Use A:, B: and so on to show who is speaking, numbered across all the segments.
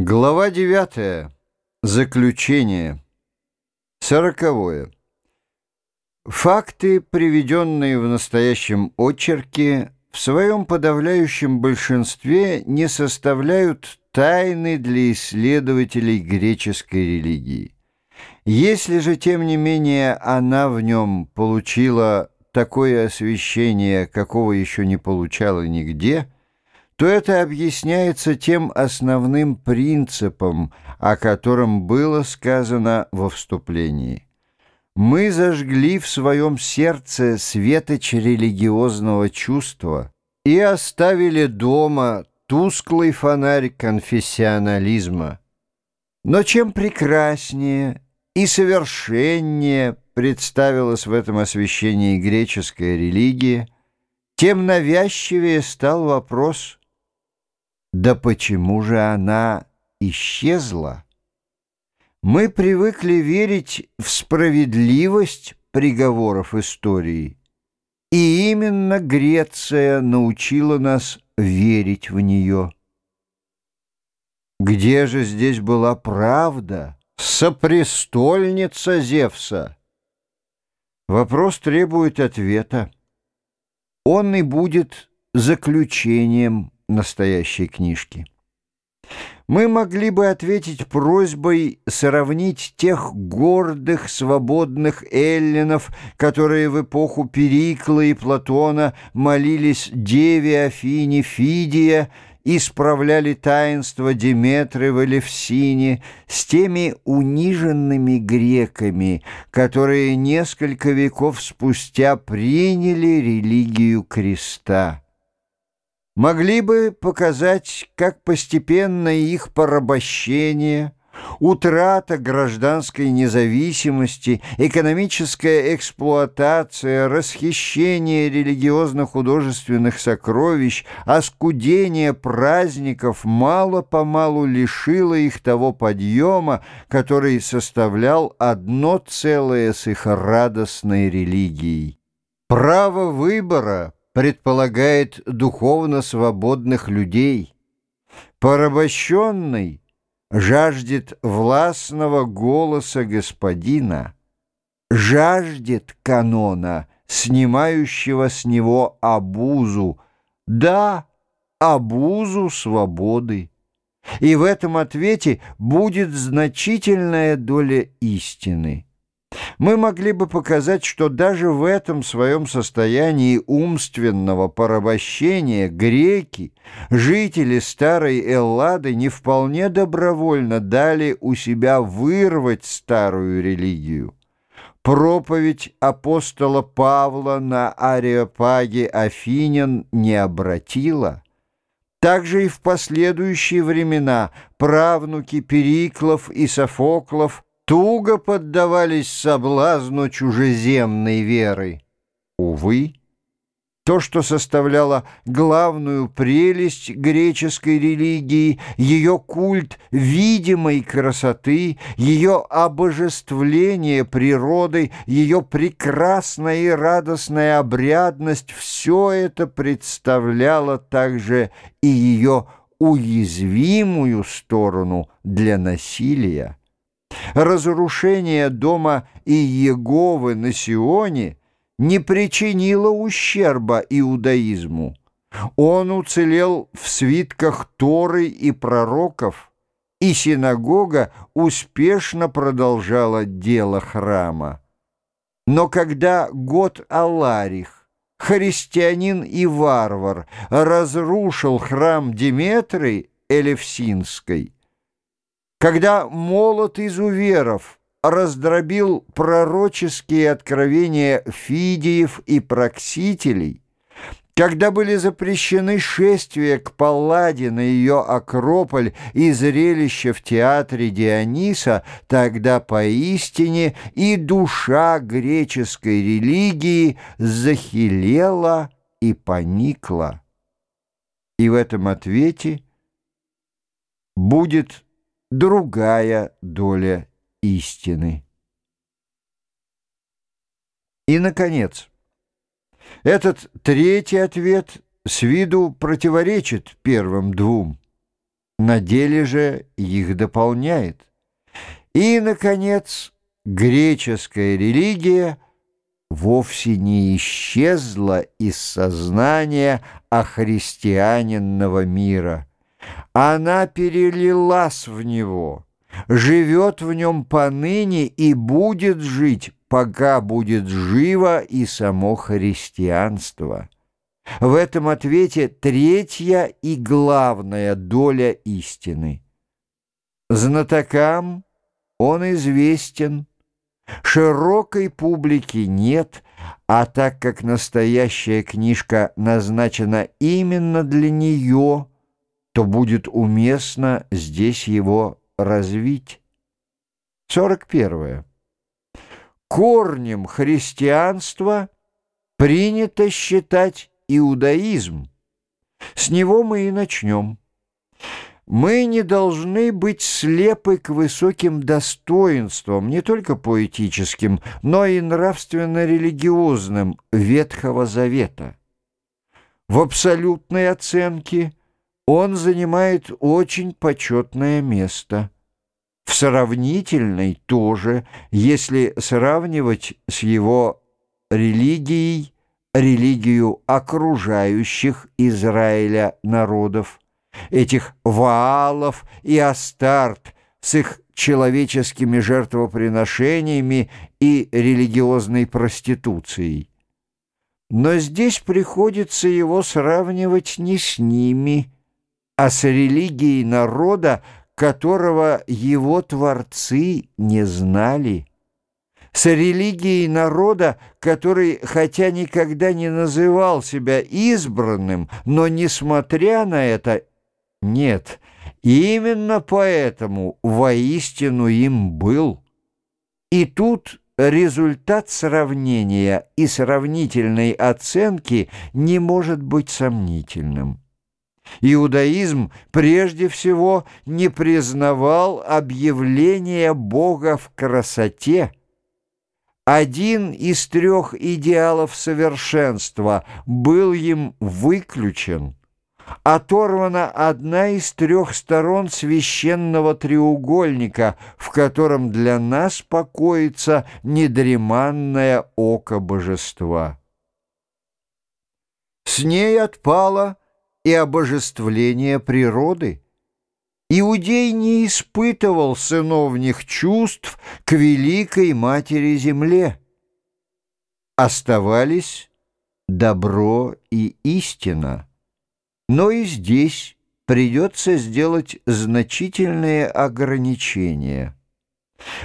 A: Глава 9. Заключение. Сороковое. Факты, приведенные в настоящем очерке, в своем подавляющем большинстве не составляют тайны для исследователей греческой религии. Если же, тем не менее, она в нем получила такое освещение, какого еще не получала нигде – то это объясняется тем основным принципом, о котором было сказано во вступлении. Мы зажгли в своем сердце светоч религиозного чувства и оставили дома тусклый фонарь конфессионализма. Но чем прекраснее и совершеннее представилась в этом освещении греческая религия, тем навязчивее стал вопрос – да почему же она исчезла? Мы привыкли верить в справедливость приговоров истории, и именно Греция научила нас верить в нее. Где же здесь была правда, сопрестольница Зевса? Вопрос требует ответа. Он и будет заключением настоящей книжки. Мы могли бы ответить просьбой сравнить тех гордых, свободных эллинов, которые в эпоху Перикла и Платона молились Деве Афине Фидия и справляли таинство Деметры в Элевсине с теми униженными греками, которые несколько веков спустя приняли религию креста могли бы показать, как постепенно их порабощение, утрата гражданской независимости, экономическая эксплуатация, расхищение религиозно-художественных сокровищ, оскудение праздников мало-помалу лишило их того подъема, который составлял одно целое с их радостной религией. Право выбора предполагает духовно свободных людей. Порабощенный жаждет властного голоса господина, жаждет канона, снимающего с него обузу, да, обузу свободы. И в этом ответе будет значительная доля истины мы могли бы показать, что даже в этом своем состоянии умственного порабощения греки, жители старой Эллады, не вполне добровольно дали у себя вырвать старую религию. Проповедь апостола Павла на Ареопаге Афинян не обратила. Также и в последующие времена правнуки Периклов и Софоклов – туго поддавались соблазну чужеземной веры. Увы, то, что составляло главную прелесть греческой религии, ее культ видимой красоты, ее обожествление природы, ее прекрасная и радостная обрядность, все это представляло также и ее уязвимую сторону для насилия разрушение дома Иеговы на Сионе не причинило ущерба иудаизму. Он уцелел в свитках Торы и пророков, и синагога успешно продолжала дело храма. Но когда год Аларих, христианин и варвар, разрушил храм Диметры Элевсинской, когда молот изуверов раздробил пророческие откровения Фидиев и Проксителей, когда были запрещены шествия к Палладе на ее Акрополь и зрелище в театре Диониса, тогда поистине и душа греческой религии захилела и поникла. И в этом ответе будет другая доля истины. И, наконец, этот третий ответ с виду противоречит первым двум. на деле же их дополняет. И, наконец, греческая религия вовсе не исчезла из сознания охристианинного мира. Она перелилась в него, живет в нем поныне и будет жить, пока будет живо и само христианство. В этом ответе третья и главная доля истины. Знатокам он известен, широкой публики нет, а так как настоящая книжка назначена именно для нее, то будет уместно здесь его развить. 41. Корнем христианства принято считать иудаизм. С него мы и начнем. Мы не должны быть слепы к высоким достоинствам, не только поэтическим, но и нравственно-религиозным Ветхого Завета. В абсолютной оценке он занимает очень почетное место. В сравнительной тоже, если сравнивать с его религией, религию окружающих Израиля народов, этих Ваалов и Астарт с их человеческими жертвоприношениями и религиозной проституцией. Но здесь приходится его сравнивать не с ними, а с религией народа, которого его творцы не знали с религией народа, который, хотя никогда не называл себя избранным, но, несмотря на это, нет, именно поэтому воистину им был. И тут результат сравнения и сравнительной оценки не может быть сомнительным. Иудаизм прежде всего не признавал объявления Бога в красоте, один из трех идеалов совершенства был им выключен. Оторвана одна из трех сторон священного треугольника, в котором для нас покоится недреманное око божества. С ней отпало и обожествление природы – Иудей не испытывал сыновних чувств к великой матери земле. Оставались добро и истина. Но и здесь придется сделать значительные ограничения.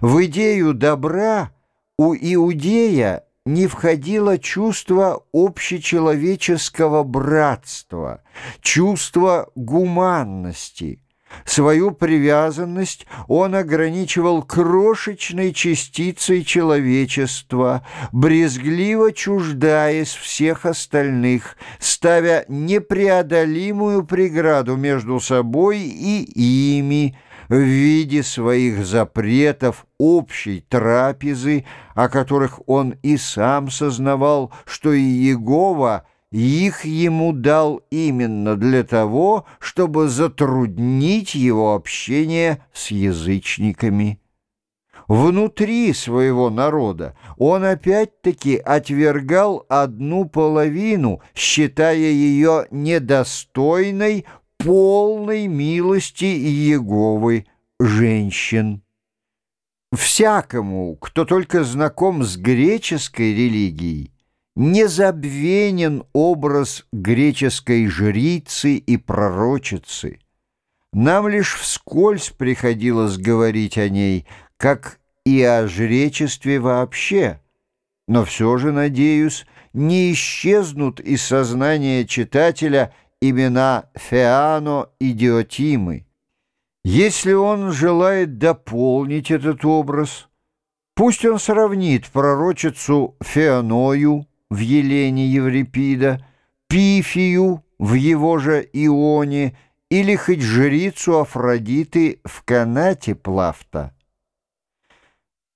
A: В идею добра у иудея не входило чувство общечеловеческого братства, чувство гуманности – Свою привязанность он ограничивал крошечной частицей человечества, брезгливо чуждаясь всех остальных, ставя непреодолимую преграду между собой и ими, в виде своих запретов общей трапезы, о которых он и сам сознавал, что и Иегова – их ему дал именно для того, чтобы затруднить его общение с язычниками. Внутри своего народа он опять-таки отвергал одну половину, считая ее недостойной полной милости Иеговы женщин. Всякому, кто только знаком с греческой религией, незабвенен образ греческой жрицы и пророчицы. Нам лишь вскользь приходилось говорить о ней, как и о жречестве вообще, но все же, надеюсь, не исчезнут из сознания читателя имена Феано и Диотимы. Если он желает дополнить этот образ, пусть он сравнит пророчицу Феоною, в Елене Еврипида, Пифию в его же Ионе или хоть жрицу Афродиты в канате Плафта.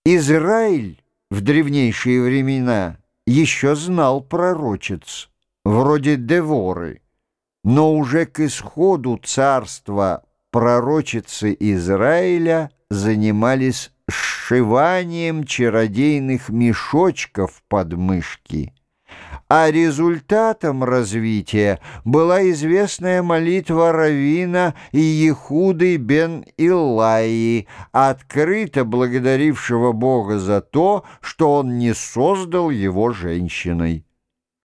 A: Израиль в древнейшие времена еще знал пророчец, вроде Деворы, но уже к исходу царства пророчицы Израиля занимались сшиванием чародейных мешочков под мышки а результатом развития была известная молитва Равина и Ехуды бен Илаи, открыто благодарившего Бога за то, что он не создал его женщиной.